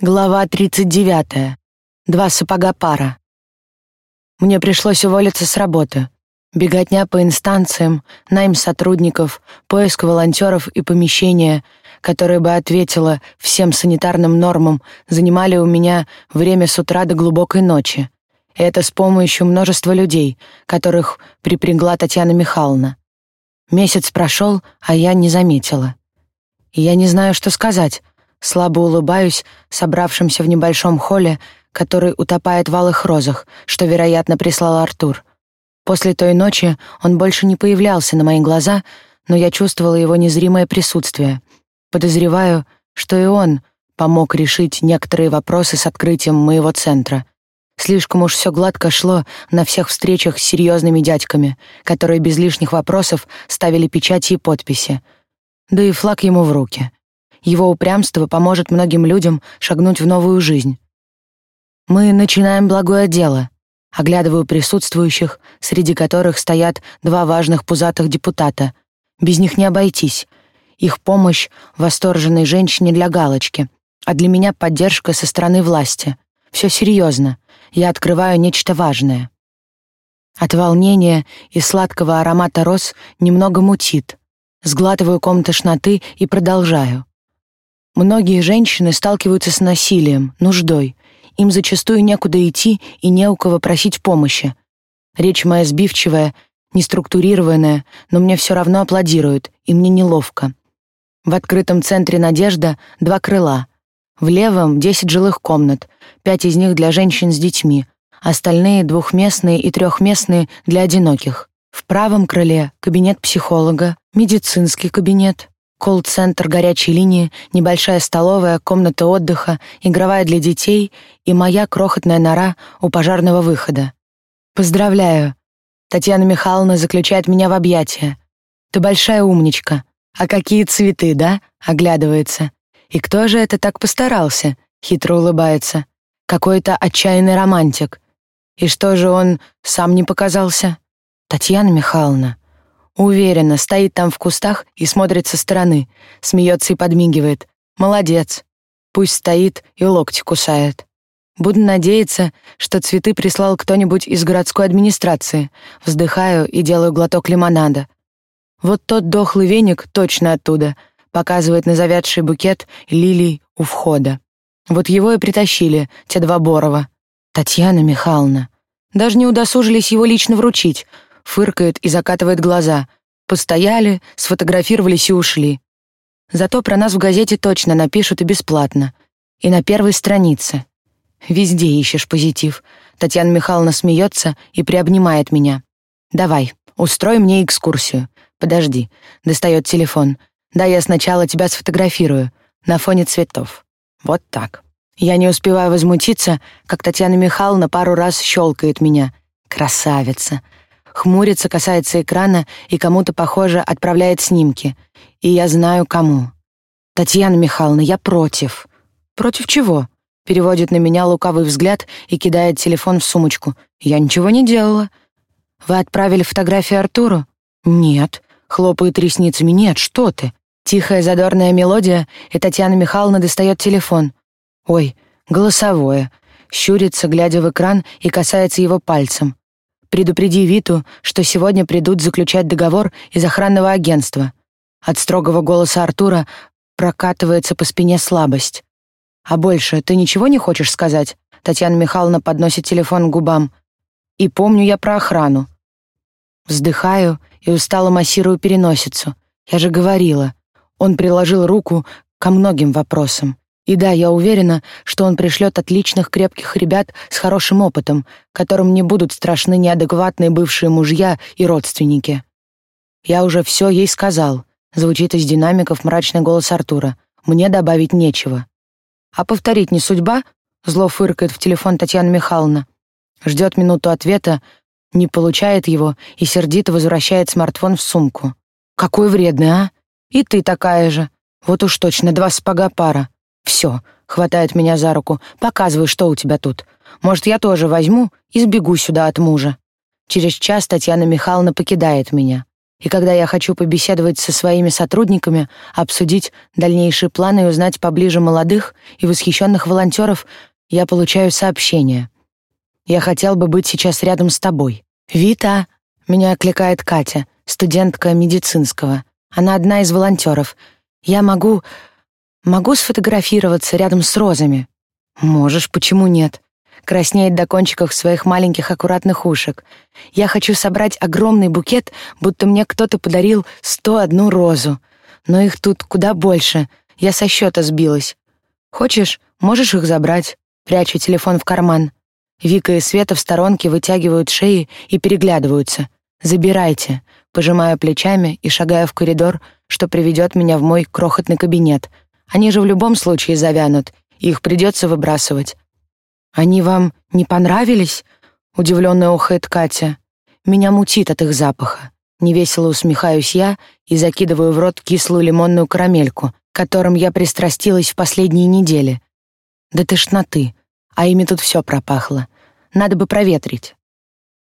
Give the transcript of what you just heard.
Глава 39. Два сапога пара. Мне пришлось уволиться с работы. Беготня по инстанциям, найм сотрудников, поиск волонтеров и помещения, которое бы ответило всем санитарным нормам, занимали у меня время с утра до глубокой ночи. И это с помощью множества людей, которых припрягла Татьяна Михайловна. Месяц прошел, а я не заметила. Я не знаю, что сказать — Слабо улыбаюсь собравшимся в небольшом холле, который утопает в алых розах, что, вероятно, прислал Артур. После той ночи он больше не появлялся на мои глаза, но я чувствовала его незримое присутствие. Подозреваю, что и он помог решить некоторые вопросы с открытием моего центра. Слишком уж все гладко шло на всех встречах с серьезными дядьками, которые без лишних вопросов ставили печати и подписи. Да и флаг ему в руки — его упрямство поможет многим людям шагнуть в новую жизнь. Мы начинаем благое дело. Оглядываю присутствующих, среди которых стоят два важных пузатых депутата. Без них не обойтись. Их помощь восторженной женщине для галочки, а для меня поддержка со стороны власти. Все серьезно. Я открываю нечто важное. От волнения и сладкого аромата роз немного мутит. Сглатываю ком тошноты и продолжаю. Многие женщины сталкиваются с насилием, нуждой. Им зачастую некуда идти и не у кого просить помощи. Речь моя сбивчивая, неструктурированная, но мне все равно аплодируют, и мне неловко. В открытом центре «Надежда» два крыла. В левом — десять жилых комнат, пять из них для женщин с детьми, остальные — двухместные и трехместные для одиноких. В правом крыле — кабинет психолога, медицинский кабинет, колл-центр горячей линии, небольшая столовая, комната отдыха, игровая для детей и моя крохотная нора у пожарного выхода. Поздравляю. Татьяна Михайловна заключает меня в объятия. Ты большая умничка. А какие цветы, да? Оглядывается. И кто же это так постарался? Хитро улыбается. Какой-то отчаянный романтик. И что же он сам не показался? Татьяна Михайловна. Уверенно, стоит там в кустах и смотрит со стороны, смеется и подмигивает. Молодец. Пусть стоит и локти кусает. Буду надеяться, что цветы прислал кто-нибудь из городской администрации. Вздыхаю и делаю глоток лимонада. Вот тот дохлый веник точно оттуда, показывает на завядший букет лилий у входа. Вот его и притащили, те два Борова. Татьяна Михайловна. Даже не удосужились его лично вручить — фыркает и закатывает глаза. Постояли, сфотографировались и ушли. Зато про нас в газете точно напишут и бесплатно. И на первой странице. Везде ищешь позитив. Татьяна Михайловна смеется и приобнимает меня. «Давай, устрой мне экскурсию. Подожди». Достает телефон. «Да, я сначала тебя сфотографирую. На фоне цветов. Вот так». Я не успеваю возмутиться, как Татьяна Михайловна пару раз щелкает меня. Красавица хмурится, касается экрана и кому-то, похоже, отправляет снимки. И я знаю, кому. «Татьяна Михайловна, я против». «Против чего?» Переводит на меня лукавый взгляд и кидает телефон в сумочку. «Я ничего не делала». «Вы отправили фотографии Артуру?» «Нет». Хлопает ресницами. «Нет, что ты?» Тихая задорная мелодия, и Татьяна Михайловна достает телефон. «Ой, голосовое». Щурится, глядя в экран, и касается его пальцем. Предупреди Виту, что сегодня придут заключать договор из охранного агентства. От строгого голоса Артура прокатывается по спине слабость. А больше ты ничего не хочешь сказать? Татьяна Михайловна подносит телефон к губам. И помню я про охрану. Вздыхаю и устало массирую переносицу. Я же говорила. Он приложил руку ко многим вопросам. И да, я уверена, что он пришлет отличных крепких ребят с хорошим опытом, которым не будут страшны неадекватные бывшие мужья и родственники. Я уже все ей сказал. Звучит из динамиков мрачный голос Артура. Мне добавить нечего. А повторить не судьба? Зло фыркает в телефон Татьяна Михайловна. Ждет минуту ответа, не получает его и сердито возвращает смартфон в сумку. Какой вредный, а? И ты такая же. Вот уж точно два спага пара. «Все», — хватает меня за руку, — «показывай, что у тебя тут. Может, я тоже возьму и сбегу сюда от мужа». Через час Татьяна Михайловна покидает меня. И когда я хочу побеседовать со своими сотрудниками, обсудить дальнейшие планы и узнать поближе молодых и восхищенных волонтеров, я получаю сообщение. «Я хотел бы быть сейчас рядом с тобой». «Вита!» — меня окликает Катя, студентка медицинского. Она одна из волонтеров. «Я могу... могу сфотографироваться рядом с розами?» «Можешь, почему нет?» краснеет до кончиков своих маленьких аккуратных ушек. Я хочу собрать огромный букет, будто мне кто-то подарил сто одну розу. Но их тут куда больше. Я со счета сбилась. Хочешь, можешь их забрать. Прячу телефон в карман. Вика и Света в сторонке вытягивают шеи и переглядываются. «Забирайте», пожимая плечами и шагая в коридор, что приведет меня в мой крохотный кабинет. Они же в любом случае завянут, их придется выбрасывать. «Они вам не понравились?» — удивленно охает Катя. «Меня мутит от их запаха». Невесело усмехаюсь я и закидываю в рот кислую лимонную карамельку, которым я пристрастилась в последние недели. До тошноты, а ими тут все пропахло. Надо бы проветрить.